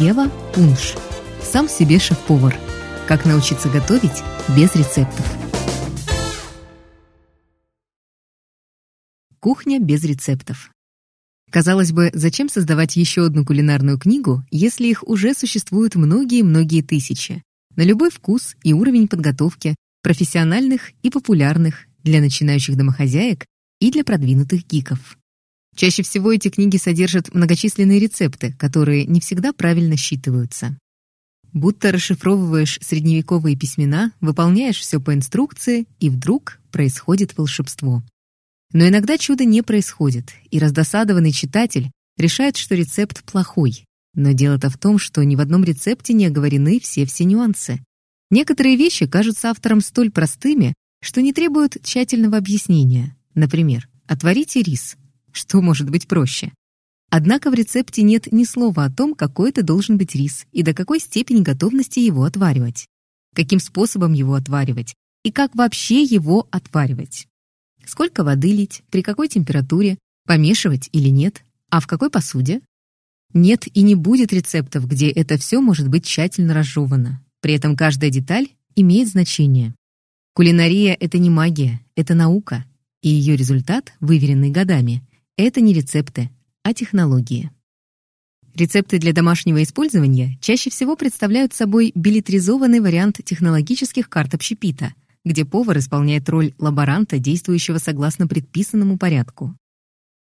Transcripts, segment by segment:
Ева Пунш. Сам себе шеф-повар. Как научиться готовить без рецептов. Кухня без рецептов. Казалось бы, зачем создавать еще одну кулинарную книгу, если их уже существуют многие-многие тысячи, на любой вкус и уровень подготовки, профессиональных и популярных, для начинающих домохозяек и для продвинутых гиков. Чаще всего эти книги содержат многочисленные рецепты, которые не всегда правильно считываются. Будто расшифровываешь средневековые письмена, выполняешь все по инструкции, и вдруг происходит волшебство. Но иногда чудо не происходит, и раздосадованный читатель решает, что рецепт плохой. Но дело-то в том, что ни в одном рецепте не оговорены все-все нюансы. Некоторые вещи кажутся авторам столь простыми, что не требуют тщательного объяснения. Например, отварите рис. Что может быть проще? Однако в рецепте нет ни слова о том, какой это должен быть рис и до какой степени готовности его отваривать. Каким способом его отваривать и как вообще его отваривать. Сколько воды лить, при какой температуре, помешивать или нет, а в какой посуде? Нет и не будет рецептов, где это все может быть тщательно разжевано. При этом каждая деталь имеет значение. Кулинария — это не магия, это наука, и ее результат, выверенный годами, это не рецепты, а технологии. Рецепты для домашнего использования чаще всего представляют собой билетризованный вариант технологических карт общепита, где повар исполняет роль лаборанта, действующего согласно предписанному порядку.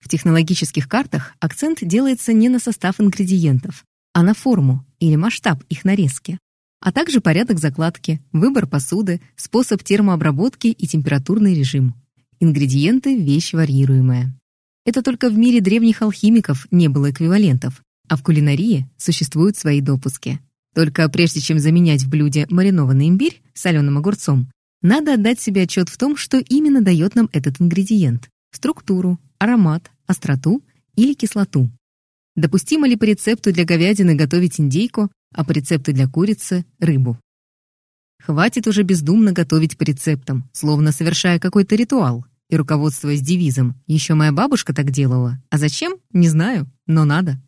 В технологических картах акцент делается не на состав ингредиентов, а на форму или масштаб их нарезки, а также порядок закладки, выбор посуды, способ термообработки и температурный режим. Ингредиенты – вещь варьируемая. Это только в мире древних алхимиков не было эквивалентов, а в кулинарии существуют свои допуски. Только прежде чем заменять в блюде маринованный имбирь соленым огурцом, надо отдать себе отчет в том, что именно дает нам этот ингредиент – структуру, аромат, остроту или кислоту. Допустимо ли по рецепту для говядины готовить индейку, а по рецепту для курицы – рыбу? Хватит уже бездумно готовить по рецептам, словно совершая какой-то ритуал, и руководствуясь девизом «Еще моя бабушка так делала, а зачем? Не знаю, но надо».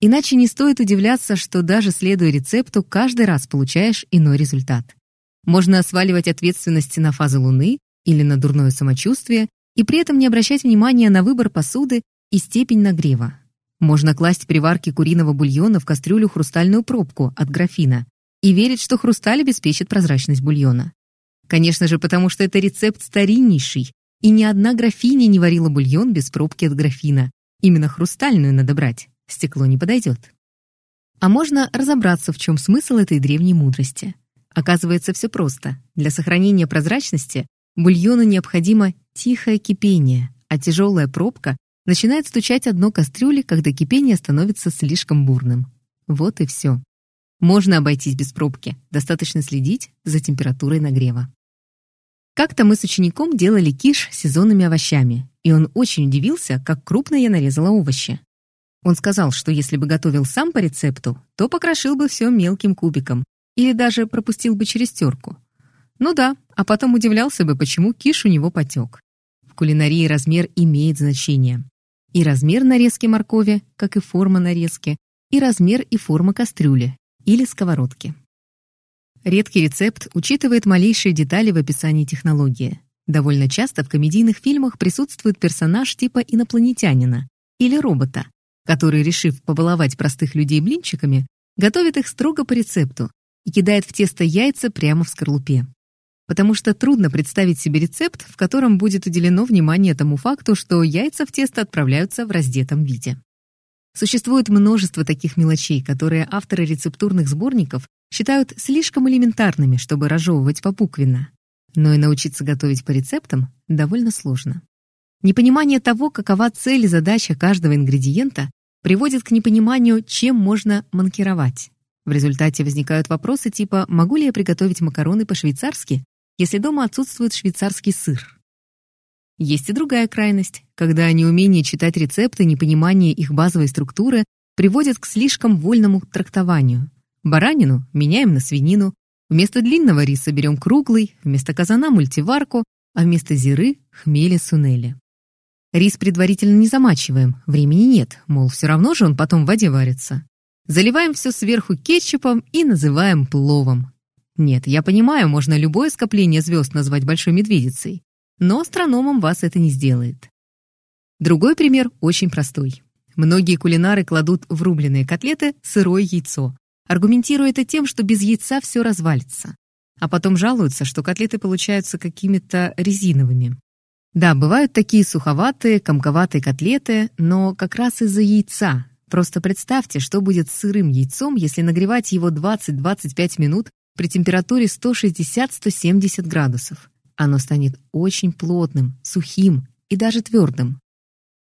Иначе не стоит удивляться, что даже следуя рецепту, каждый раз получаешь иной результат. Можно сваливать ответственность на фазы Луны или на дурное самочувствие и при этом не обращать внимания на выбор посуды и степень нагрева. Можно класть при варке куриного бульона в кастрюлю хрустальную пробку от графина и верить, что хрусталь обеспечит прозрачность бульона. Конечно же, потому что это рецепт стариннейший, и ни одна графиня не варила бульон без пробки от графина. Именно хрустальную надо брать, стекло не подойдет. А можно разобраться, в чем смысл этой древней мудрости. Оказывается, все просто. Для сохранения прозрачности бульону необходимо тихое кипение, а тяжелая пробка начинает стучать одно кастрюли, когда кипение становится слишком бурным. Вот и все. Можно обойтись без пробки, достаточно следить за температурой нагрева. Как-то мы с учеником делали киш с сезонными овощами, и он очень удивился, как крупно я нарезала овощи. Он сказал, что если бы готовил сам по рецепту, то покрошил бы все мелким кубиком, или даже пропустил бы через терку. Ну да, а потом удивлялся бы, почему киш у него потек. В кулинарии размер имеет значение. И размер нарезки моркови, как и форма нарезки, и размер и форма кастрюли или сковородки. Редкий рецепт учитывает малейшие детали в описании технологии. Довольно часто в комедийных фильмах присутствует персонаж типа инопланетянина или робота, который, решив побаловать простых людей блинчиками, готовит их строго по рецепту, и кидает в тесто яйца прямо в скорлупе. Потому что трудно представить себе рецепт, в котором будет уделено внимание тому факту, что яйца в тесто отправляются в раздетом виде. Существует множество таких мелочей, которые авторы рецептурных сборников считают слишком элементарными, чтобы разжевывать попуквенно. Но и научиться готовить по рецептам довольно сложно. Непонимание того, какова цель и задача каждого ингредиента, приводит к непониманию, чем можно манкировать. В результате возникают вопросы типа «могу ли я приготовить макароны по-швейцарски, если дома отсутствует швейцарский сыр?» Есть и другая крайность, когда неумение читать рецепты, непонимание их базовой структуры приводит к слишком вольному трактованию. Баранину меняем на свинину, вместо длинного риса берем круглый, вместо казана мультиварку, а вместо зиры — хмели-сунели. Рис предварительно не замачиваем, времени нет, мол, все равно же он потом в воде варится. Заливаем все сверху кетчупом и называем пловом. Нет, я понимаю, можно любое скопление звезд назвать большой медведицей, но астрономом вас это не сделает. Другой пример очень простой. Многие кулинары кладут в рубленые котлеты сырое яйцо, аргументируя это тем, что без яйца все развалится. А потом жалуются, что котлеты получаются какими-то резиновыми. Да, бывают такие суховатые, комковатые котлеты, но как раз из-за яйца. Просто представьте, что будет с сырым яйцом, если нагревать его 20-25 минут при температуре 160-170 градусов. Оно станет очень плотным, сухим и даже твердым.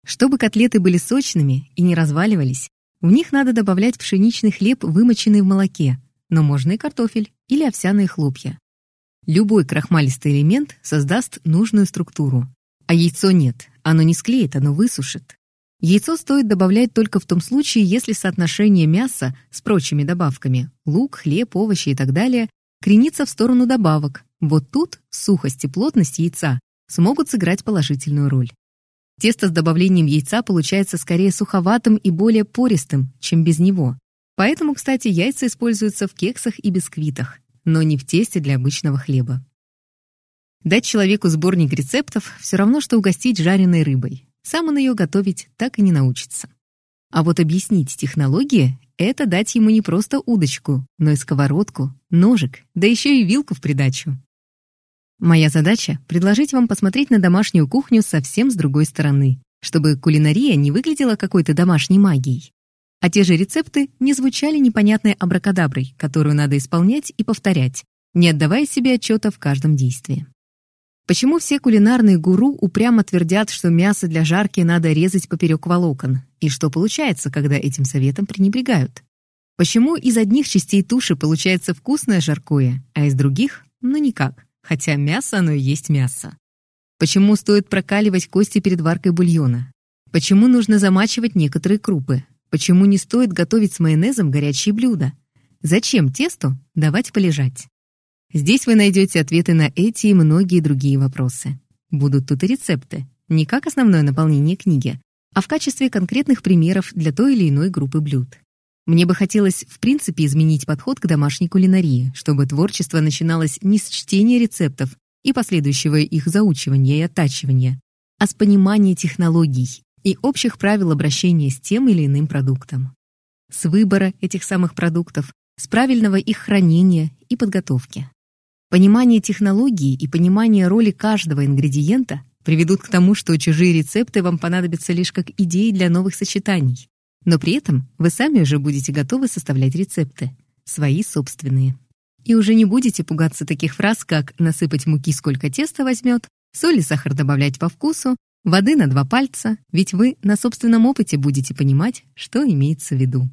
Чтобы котлеты были сочными и не разваливались, в них надо добавлять пшеничный хлеб, вымоченный в молоке, но можно и картофель или овсяные хлопья. Любой крахмалистый элемент создаст нужную структуру. А яйцо нет, оно не склеит, оно высушит. Яйцо стоит добавлять только в том случае, если соотношение мяса с прочими добавками – лук, хлеб, овощи и так далее – кренится в сторону добавок. Вот тут сухость и плотность яйца смогут сыграть положительную роль. Тесто с добавлением яйца получается скорее суховатым и более пористым, чем без него. Поэтому, кстати, яйца используются в кексах и бисквитах но не в тесте для обычного хлеба. Дать человеку сборник рецептов все равно, что угостить жареной рыбой. Сам он ее готовить так и не научится. А вот объяснить технологии — это дать ему не просто удочку, но и сковородку, ножик, да еще и вилку в придачу. Моя задача — предложить вам посмотреть на домашнюю кухню совсем с другой стороны, чтобы кулинария не выглядела какой-то домашней магией, а те же рецепты не звучали непонятной абракадаброй, которую надо исполнять и повторять, не отдавая себе отчета в каждом действии. Почему все кулинарные гуру упрямо твердят, что мясо для жарки надо резать поперек волокон, и что получается, когда этим советом пренебрегают? Почему из одних частей туши получается вкусное жаркое, а из других — ну никак, хотя мясо оно и есть мясо? Почему стоит прокаливать кости перед варкой бульона? Почему нужно замачивать некоторые крупы? Почему не стоит готовить с майонезом горячие блюда? Зачем тесту давать полежать? Здесь вы найдете ответы на эти и многие другие вопросы. Будут тут и рецепты, не как основное наполнение книги, а в качестве конкретных примеров для той или иной группы блюд. Мне бы хотелось, в принципе, изменить подход к домашней кулинарии, чтобы творчество начиналось не с чтения рецептов и последующего их заучивания и оттачивания, а с понимания технологий и общих правил обращения с тем или иным продуктом. С выбора этих самых продуктов, с правильного их хранения и подготовки. Понимание технологии и понимание роли каждого ингредиента приведут к тому, что чужие рецепты вам понадобятся лишь как идеи для новых сочетаний. Но при этом вы сами уже будете готовы составлять рецепты, свои собственные. И уже не будете пугаться таких фраз, как «насыпать муки сколько теста возьмет», соль и сахар добавлять по вкусу, Воды на два пальца, ведь вы на собственном опыте будете понимать, что имеется в виду.